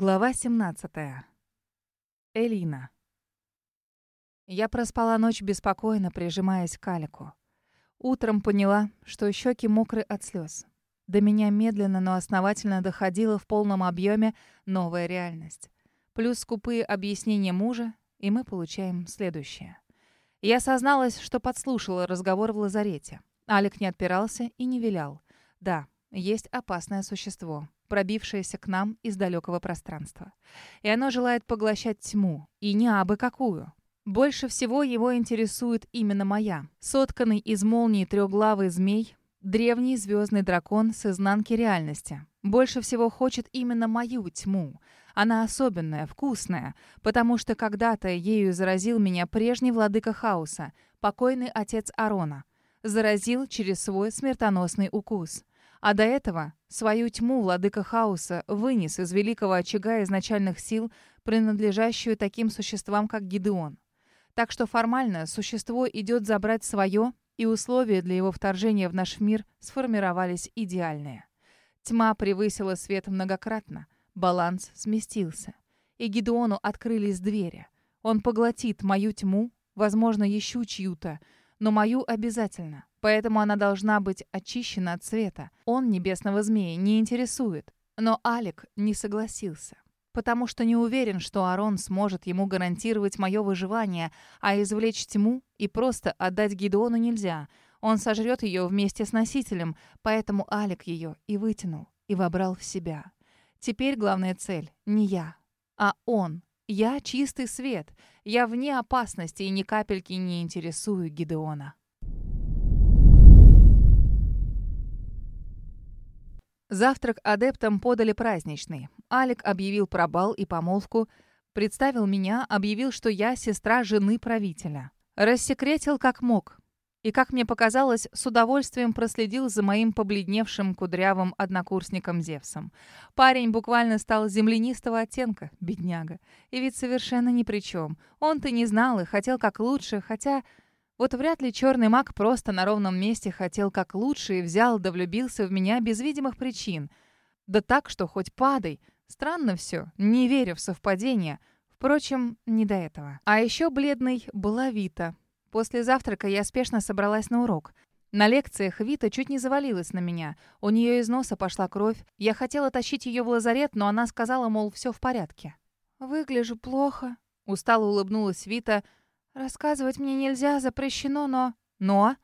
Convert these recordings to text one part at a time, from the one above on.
Глава 17. Элина. Я проспала ночь беспокойно, прижимаясь к Алику. Утром поняла, что щеки мокры от слез. До меня медленно, но основательно доходила в полном объеме новая реальность. Плюс скупые объяснения мужа, и мы получаем следующее. Я созналась, что подслушала разговор в лазарете. Алик не отпирался и не вилял. Да, есть опасное существо пробившееся к нам из далекого пространства. И оно желает поглощать тьму, и не абы какую. Больше всего его интересует именно моя. Сотканный из молнии трехглавый змей, древний звездный дракон с изнанки реальности. Больше всего хочет именно мою тьму. Она особенная, вкусная, потому что когда-то ею заразил меня прежний владыка хаоса, покойный отец Арона. Заразил через свой смертоносный укус. А до этого свою тьму владыка хаоса вынес из великого очага изначальных сил, принадлежащую таким существам, как Гидеон. Так что формально существо идет забрать свое, и условия для его вторжения в наш мир сформировались идеальные. Тьма превысила свет многократно, баланс сместился. И Гидеону открылись двери. Он поглотит мою тьму, возможно, еще чью-то, но мою обязательно. Поэтому она должна быть очищена от света. Он небесного змея не интересует. Но Алик не согласился. Потому что не уверен, что Арон сможет ему гарантировать мое выживание, а извлечь тьму и просто отдать Гидеону нельзя. Он сожрет ее вместе с носителем, поэтому Алик ее и вытянул, и вобрал в себя. Теперь главная цель не я, а он. Я чистый свет. Я вне опасности и ни капельки не интересую Гидеона. Завтрак адептам подали праздничный. Алик объявил про бал и помолвку, представил меня, объявил, что я сестра жены правителя. Рассекретил как мог. И, как мне показалось, с удовольствием проследил за моим побледневшим кудрявым однокурсником Зевсом. Парень буквально стал землянистого оттенка, бедняга. И ведь совершенно ни при чем. Он-то не знал и хотел как лучше, хотя... Вот вряд ли черный маг просто на ровном месте хотел как лучше и взял да влюбился в меня без видимых причин. Да так, что хоть падай. Странно все, не верю в совпадение. Впрочем, не до этого. А еще бледный была Вита. После завтрака я спешно собралась на урок. На лекциях Вита чуть не завалилась на меня. У нее из носа пошла кровь. Я хотела тащить ее в лазарет, но она сказала, мол, все в порядке. «Выгляжу плохо», — устало улыбнулась Вита, — Рассказывать мне нельзя, запрещено, но... Но?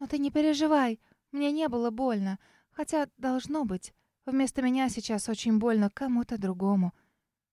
Но ты не переживай, мне не было больно. Хотя должно быть. Вместо меня сейчас очень больно кому-то другому.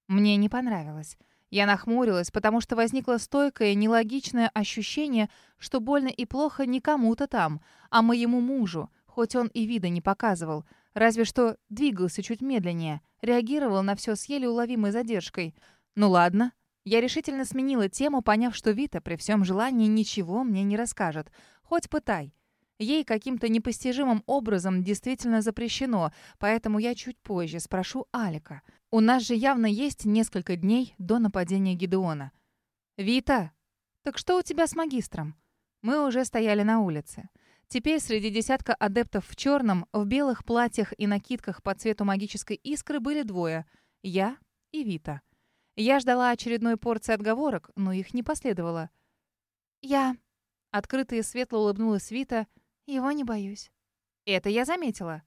Мне не понравилось. Я нахмурилась, потому что возникло стойкое, нелогичное ощущение, что больно и плохо не кому-то там, а моему мужу, хоть он и вида не показывал. Разве что двигался чуть медленнее, реагировал на все с еле уловимой задержкой. Ну ладно, я решительно сменила тему, поняв, что Вита при всем желании ничего мне не расскажет. Хоть пытай. Ей каким-то непостижимым образом действительно запрещено, поэтому я чуть позже спрошу Алика. У нас же явно есть несколько дней до нападения Гидеона. «Вита, так что у тебя с магистром?» Мы уже стояли на улице. Теперь среди десятка адептов в черном, в белых платьях и накидках по цвету магической искры были двое — я и Вита. Я ждала очередной порции отговорок, но их не последовало. «Я...» — открыто и светло улыбнулась Вита. «Его не боюсь». «Это я заметила».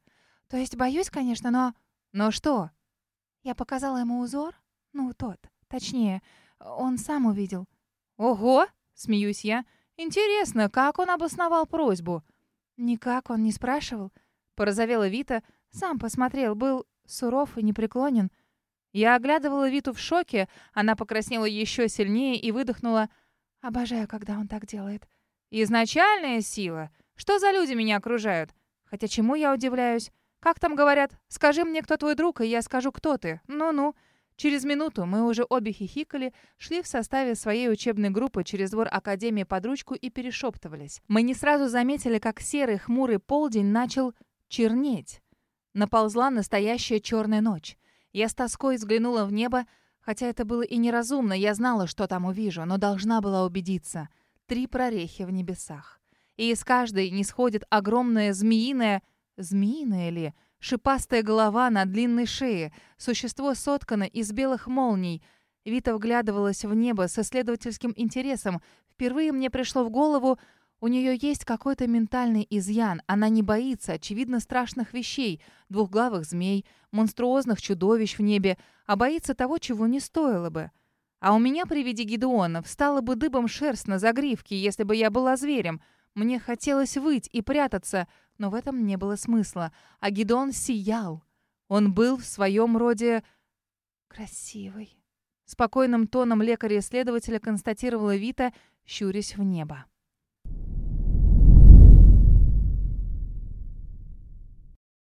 «То есть боюсь, конечно, но...» «Но что?» «Я показала ему узор. Ну, тот. Точнее, он сам увидел». «Ого!» — смеюсь я. «Интересно, как он обосновал просьбу?» «Никак, он не спрашивал». Порозовела Вита. Сам посмотрел, был суров и непреклонен. Я оглядывала Виту в шоке, она покраснела еще сильнее и выдохнула. «Обожаю, когда он так делает». «Изначальная сила? Что за люди меня окружают? Хотя чему я удивляюсь? Как там говорят? Скажи мне, кто твой друг, и я скажу, кто ты. Ну-ну». Через минуту мы уже обе хихикали, шли в составе своей учебной группы через двор Академии под ручку и перешептывались. Мы не сразу заметили, как серый хмурый полдень начал чернеть. Наползла настоящая черная ночь. Я с тоской взглянула в небо, хотя это было и неразумно, я знала, что там увижу, но должна была убедиться. Три прорехи в небесах. И из каждой не сходит огромное змеиное... Змеиное ли? Шипастая голова на длинной шее. Существо соткано из белых молний. Вита вглядывалась в небо с исследовательским интересом. Впервые мне пришло в голову, у нее есть какой-то ментальный изъян. Она не боится, очевидно, страшных вещей, двухглавых змей, монструозных чудовищ в небе, а боится того, чего не стоило бы. А у меня при виде Гидеона встала бы дыбом шерсть на загривке, если бы я была зверем. Мне хотелось выть и прятаться, но в этом не было смысла. А Гидеон сиял. Он был в своем роде красивый. Спокойным тоном лекаря-исследователя констатировала Вита, щурясь в небо.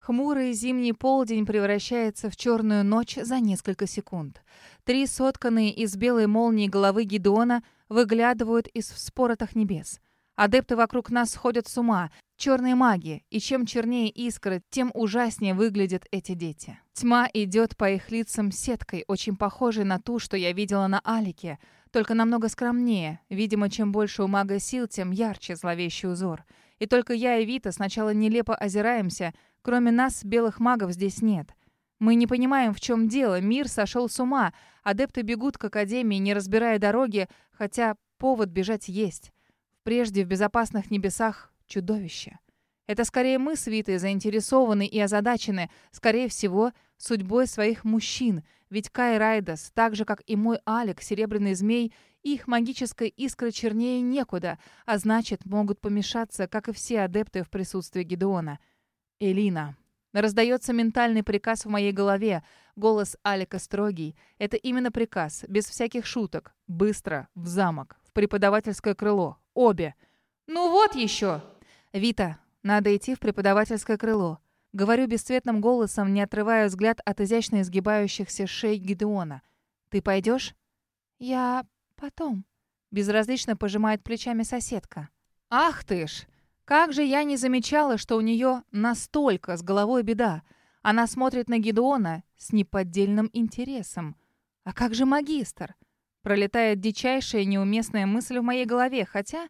Хмурый зимний полдень превращается в черную ночь за несколько секунд. Три сотканные из белой молнии головы Гидеона выглядывают из вспоротых небес. Адепты вокруг нас сходят с ума, черные маги, и чем чернее искры, тем ужаснее выглядят эти дети. Тьма идет по их лицам сеткой, очень похожей на ту, что я видела на Алике, только намного скромнее. Видимо, чем больше у мага сил, тем ярче зловещий узор. И только я и Вита сначала нелепо озираемся, кроме нас, белых магов здесь нет. Мы не понимаем, в чем дело, мир сошел с ума, адепты бегут к Академии, не разбирая дороги, хотя повод бежать есть. Прежде в безопасных небесах чудовище. Это скорее мы с Витой заинтересованы и озадачены, скорее всего, судьбой своих мужчин, ведь Кай Райдас, так же, как и мой Алик, Серебряный Змей, их магическая искра чернее некуда, а значит, могут помешаться, как и все адепты в присутствии Гедеона. Элина. Раздается ментальный приказ в моей голове. Голос Алика строгий. Это именно приказ, без всяких шуток. Быстро, в замок, в преподавательское крыло. Обе. «Ну вот еще!» «Вита, надо идти в преподавательское крыло». Говорю бесцветным голосом, не отрывая взгляд от изящно изгибающихся шей Гидеона. «Ты пойдешь?» «Я... потом». Безразлично пожимает плечами соседка. «Ах ты ж! Как же я не замечала, что у нее настолько с головой беда. Она смотрит на Гидеона с неподдельным интересом. А как же магистр? Пролетает дичайшая неуместная мысль в моей голове, хотя,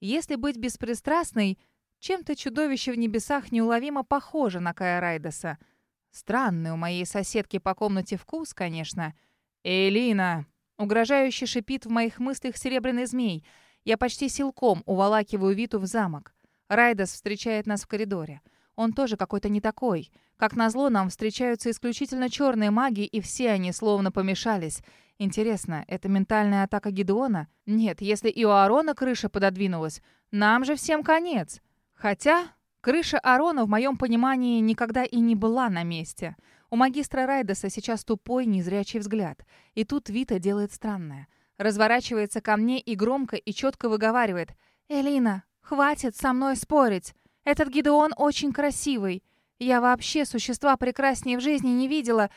если быть беспристрастной, чем-то чудовище в небесах неуловимо похоже на Кая Райдеса. Странный у моей соседки по комнате вкус, конечно. «Элина!» Угрожающе шипит в моих мыслях серебряный змей. Я почти силком уволакиваю Виту в замок. Райдес встречает нас в коридоре. Он тоже какой-то не такой. Как назло, нам встречаются исключительно черные маги, и все они словно помешались. Интересно, это ментальная атака Гидеона? Нет, если и у Арона крыша пододвинулась, нам же всем конец. Хотя крыша Арона в моем понимании никогда и не была на месте. У магистра Райдеса сейчас тупой, незрячий взгляд. И тут Вита делает странное. Разворачивается ко мне и громко и четко выговаривает. «Элина, хватит со мной спорить. Этот Гидеон очень красивый. Я вообще существа прекраснее в жизни не видела.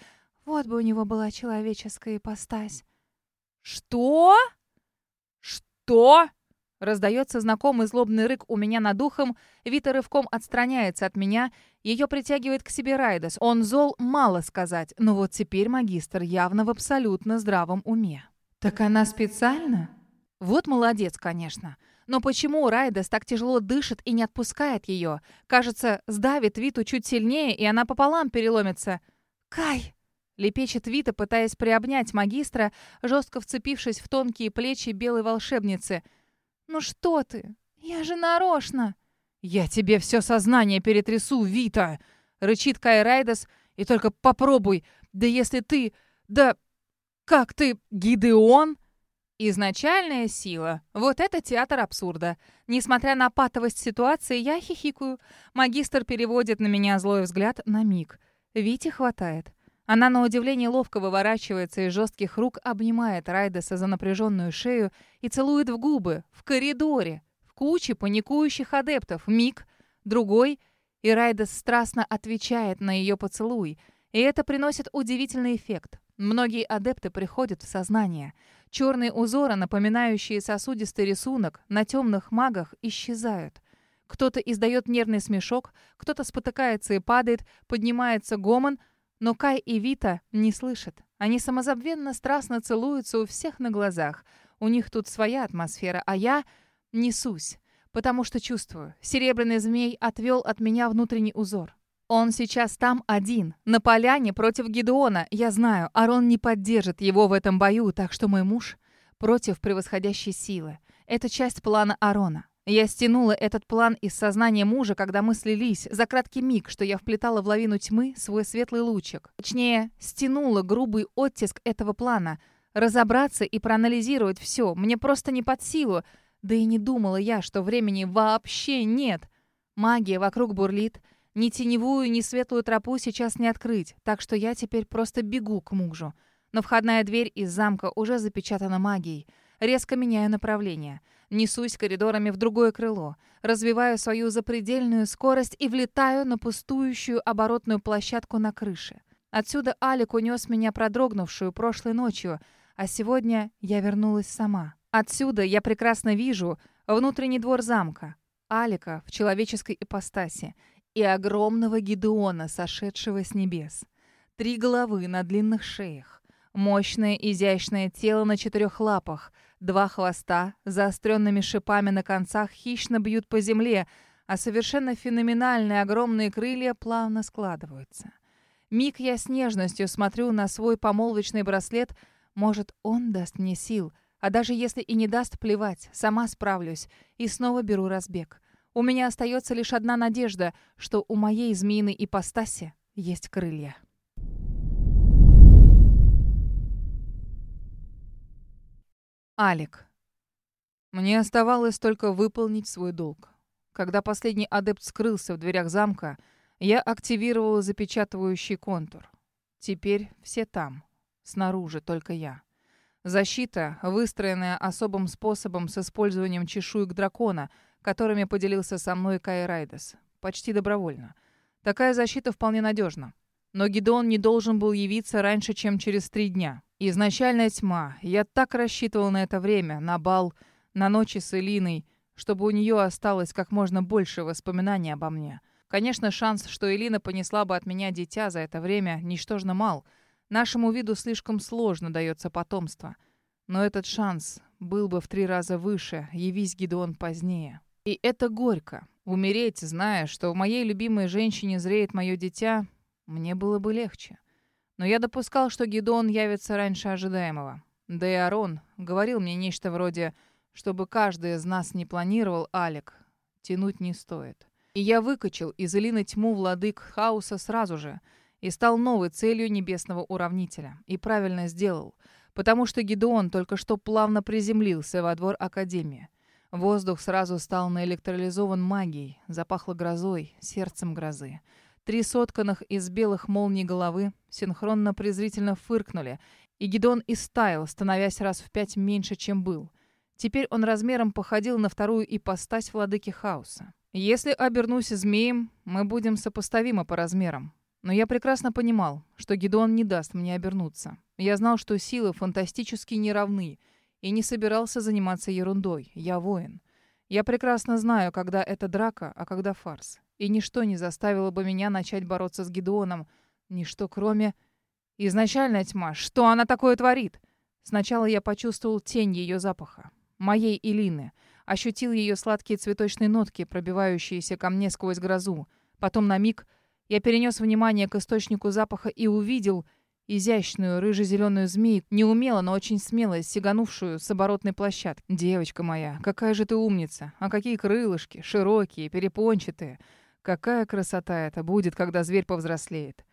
Вот бы у него была человеческая ипостась». «Что? Что?» Раздается знакомый злобный рык у меня над ухом. Вита рывком отстраняется от меня. Ее притягивает к себе Райдес. Он зол, мало сказать. Но вот теперь магистр явно в абсолютно здравом уме. «Так она специально?» Вот молодец, конечно. Но почему Райдес так тяжело дышит и не отпускает ее? Кажется, сдавит Виту чуть сильнее, и она пополам переломится. «Кай!» Лепечет Вита, пытаясь приобнять магистра, жестко вцепившись в тонкие плечи белой волшебницы – «Ну что ты? Я же нарочно!» «Я тебе все сознание перетрясу, Вита!» — рычит Кай Райдас. «И только попробуй! Да если ты... Да... Как ты... Гидеон?» Изначальная сила. Вот это театр абсурда. Несмотря на патовость ситуации, я хихикаю. Магистр переводит на меня злой взгляд на миг. Вите хватает. Она на удивление ловко выворачивается из жестких рук, обнимает Райдеса за напряженную шею и целует в губы, в коридоре, в куче паникующих адептов. Миг, другой, и Райдес страстно отвечает на ее поцелуй. И это приносит удивительный эффект. Многие адепты приходят в сознание. Черные узоры, напоминающие сосудистый рисунок, на темных магах исчезают. Кто-то издает нервный смешок, кто-то спотыкается и падает, поднимается гомон — но Кай и Вита не слышат. Они самозабвенно страстно целуются у всех на глазах. У них тут своя атмосфера, а я несусь, потому что чувствую. Серебряный змей отвел от меня внутренний узор. Он сейчас там один, на поляне против Гедеона. Я знаю, Арон не поддержит его в этом бою, так что мой муж против превосходящей силы. Это часть плана Арона. Я стянула этот план из сознания мужа, когда мы слились, за краткий миг, что я вплетала в лавину тьмы свой светлый лучик. Точнее, стянула грубый оттиск этого плана. Разобраться и проанализировать все мне просто не под силу. Да и не думала я, что времени вообще нет. Магия вокруг бурлит, ни теневую, ни светлую тропу сейчас не открыть, так что я теперь просто бегу к мужу. Но входная дверь из замка уже запечатана магией. Резко меняю направление. Несусь коридорами в другое крыло. Развиваю свою запредельную скорость и влетаю на пустующую оборотную площадку на крыше. Отсюда Алик унес меня продрогнувшую прошлой ночью, а сегодня я вернулась сама. Отсюда я прекрасно вижу внутренний двор замка. Алика в человеческой ипостаси и огромного Гидеона, сошедшего с небес. Три головы на длинных шеях, мощное изящное тело на четырех лапах, два хвоста заостренными шипами на концах хищно бьют по земле, а совершенно феноменальные огромные крылья плавно складываются. Миг я с нежностью смотрю на свой помолвочный браслет. Может, он даст мне сил. А даже если и не даст, плевать, сама справлюсь. И снова беру разбег. У меня остается лишь одна надежда, что у моей змеиной ипостаси есть крылья. Алик. Мне оставалось только выполнить свой долг. Когда последний адепт скрылся в дверях замка, я активировал запечатывающий контур. Теперь все там. Снаружи только я. Защита, выстроенная особым способом с использованием чешуек дракона — которыми поделился со мной Кай Райдес. Почти добровольно. Такая защита вполне надежна. Но Гидеон не должен был явиться раньше, чем через три дня. Изначальная тьма. Я так рассчитывал на это время, на бал, на ночи с Элиной, чтобы у нее осталось как можно больше воспоминаний обо мне. Конечно, шанс, что Элина понесла бы от меня дитя за это время, ничтожно мал. Нашему виду слишком сложно дается потомство. Но этот шанс был бы в три раза выше, явись Гидеон позднее. И это горько. Умереть, зная, что в моей любимой женщине зреет мое дитя, мне было бы легче. Но я допускал, что Гедон явится раньше ожидаемого. Да и Арон говорил мне нечто вроде «чтобы каждый из нас не планировал, Алик, тянуть не стоит». И я выкачал из Элины тьму владык хаоса сразу же и стал новой целью небесного уравнителя. И правильно сделал, потому что Гедеон только что плавно приземлился во двор Академии. Воздух сразу стал наэлектролизован магией, запахло грозой, сердцем грозы. Три сотканных из белых молний головы синхронно презрительно фыркнули, и Гидон истаял, становясь раз в пять меньше, чем был. Теперь он размером походил на вторую ипостась владыки хаоса. Если обернусь змеем, мы будем сопоставимы по размерам. Но я прекрасно понимал, что Гидон не даст мне обернуться. Я знал, что силы фантастически неравны — и не собирался заниматься ерундой. Я воин. Я прекрасно знаю, когда это драка, а когда фарс. И ничто не заставило бы меня начать бороться с Гедеоном. Ничто, кроме... Изначальная тьма. Что она такое творит? Сначала я почувствовал тень ее запаха. Моей Илины. Ощутил ее сладкие цветочные нотки, пробивающиеся ко мне сквозь грозу. Потом на миг я перенес внимание к источнику запаха и увидел изящную рыже-зеленую змею, неумело, но очень смело сиганувшую с оборотной площадки. «Девочка моя, какая же ты умница! А какие крылышки! Широкие, перепончатые! Какая красота это будет, когда зверь повзрослеет!»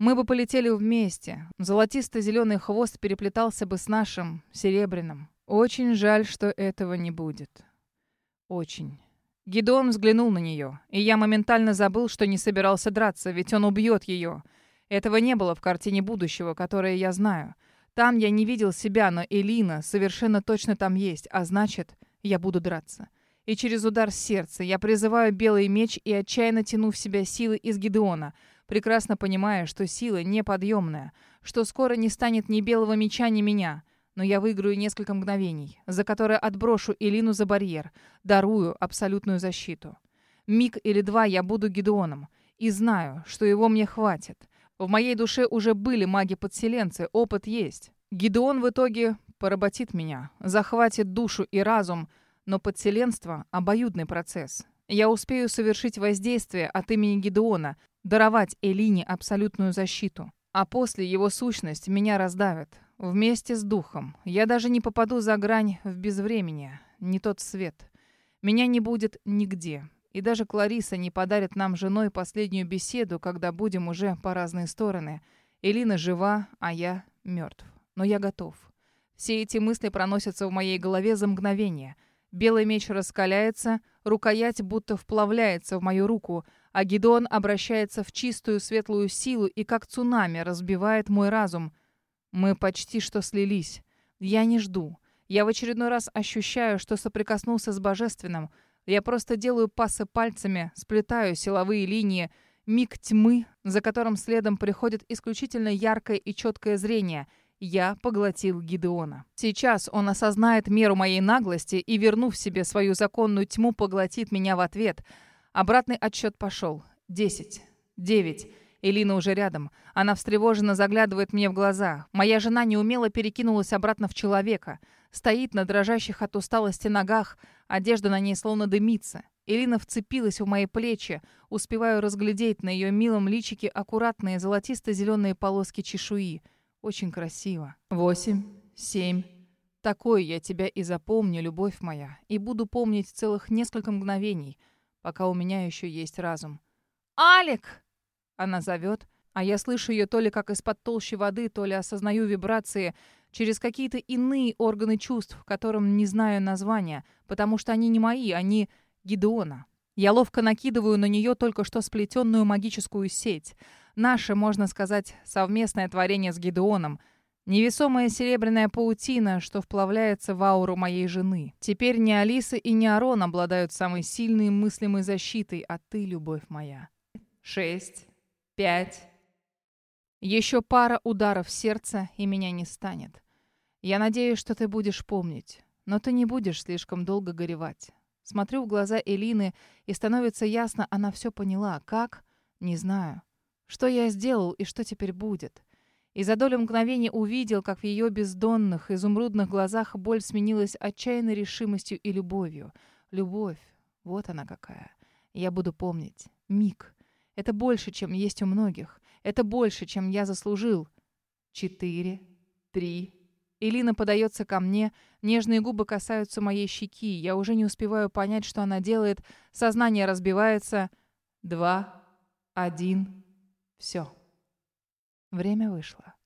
Мы бы полетели вместе. Золотисто-зеленый хвост переплетался бы с нашим, серебряным. Очень жаль, что этого не будет. Очень. Гидон взглянул на нее, и я моментально забыл, что не собирался драться, ведь он убьет ее. Этого не было в картине будущего, которое я знаю. Там я не видел себя, но Элина совершенно точно там есть, а значит, я буду драться. И через удар сердца я призываю белый меч и отчаянно тяну в себя силы из Гидеона, прекрасно понимая, что сила неподъемная, что скоро не станет ни белого меча, ни меня. Но я выиграю несколько мгновений, за которые отброшу Элину за барьер, дарую абсолютную защиту. Миг или два я буду Гидеоном, и знаю, что его мне хватит. В моей душе уже были маги-подселенцы, опыт есть. Гидеон в итоге поработит меня, захватит душу и разум, но подселенство — обоюдный процесс. Я успею совершить воздействие от имени Гидеона, даровать Элине абсолютную защиту. А после его сущность меня раздавит. Вместе с духом. Я даже не попаду за грань в безвремение. Не тот свет. Меня не будет нигде. И даже Клариса не подарит нам женой последнюю беседу, когда будем уже по разные стороны. Элина жива, а я мертв. Но я готов. Все эти мысли проносятся в моей голове за мгновение. Белый меч раскаляется, рукоять будто вплавляется в мою руку, а Гидеон обращается в чистую светлую силу и как цунами разбивает мой разум. Мы почти что слились. Я не жду. Я в очередной раз ощущаю, что соприкоснулся с божественным — я просто делаю пасы пальцами, сплетаю силовые линии. Миг тьмы, за которым следом приходит исключительно яркое и четкое зрение. Я поглотил Гидеона. Сейчас он осознает меру моей наглости и, вернув себе свою законную тьму, поглотит меня в ответ. Обратный отсчет пошел. Десять. Девять. Элина уже рядом. Она встревоженно заглядывает мне в глаза. Моя жена неумело перекинулась обратно в человека. Стоит на дрожащих от усталости ногах. Одежда на ней словно дымится. Элина вцепилась в мои плечи. Успеваю разглядеть на ее милом личике аккуратные золотисто-зеленые полоски чешуи. Очень красиво. Восемь, семь. Такой я тебя и запомню, любовь моя. И буду помнить целых несколько мгновений, пока у меня еще есть разум. «Алик!» Она зовет, а я слышу ее то ли как из-под толщи воды, то ли осознаю вибрации через какие-то иные органы чувств, которым не знаю названия, потому что они не мои, они Гидеона. Я ловко накидываю на нее только что сплетенную магическую сеть. Наше, можно сказать, совместное творение с Гидеоном. Невесомая серебряная паутина, что вплавляется в ауру моей жены. Теперь не Алиса и не Арон обладают самой сильной мыслимой защитой, а ты, любовь моя. Шесть пять. Еще пара ударов сердца, и меня не станет. Я надеюсь, что ты будешь помнить, но ты не будешь слишком долго горевать. Смотрю в глаза Элины, и становится ясно, она все поняла. Как? Не знаю. Что я сделал и что теперь будет? И за долю мгновения увидел, как в ее бездонных, изумрудных глазах боль сменилась отчаянной решимостью и любовью. Любовь. Вот она какая. Я буду помнить. Миг. Это больше, чем есть у многих. Это больше, чем я заслужил. Четыре, три. Элина подается ко мне, нежные губы касаются моей щеки. Я уже не успеваю понять, что она делает. Сознание разбивается. Два, один. Все. Время вышло.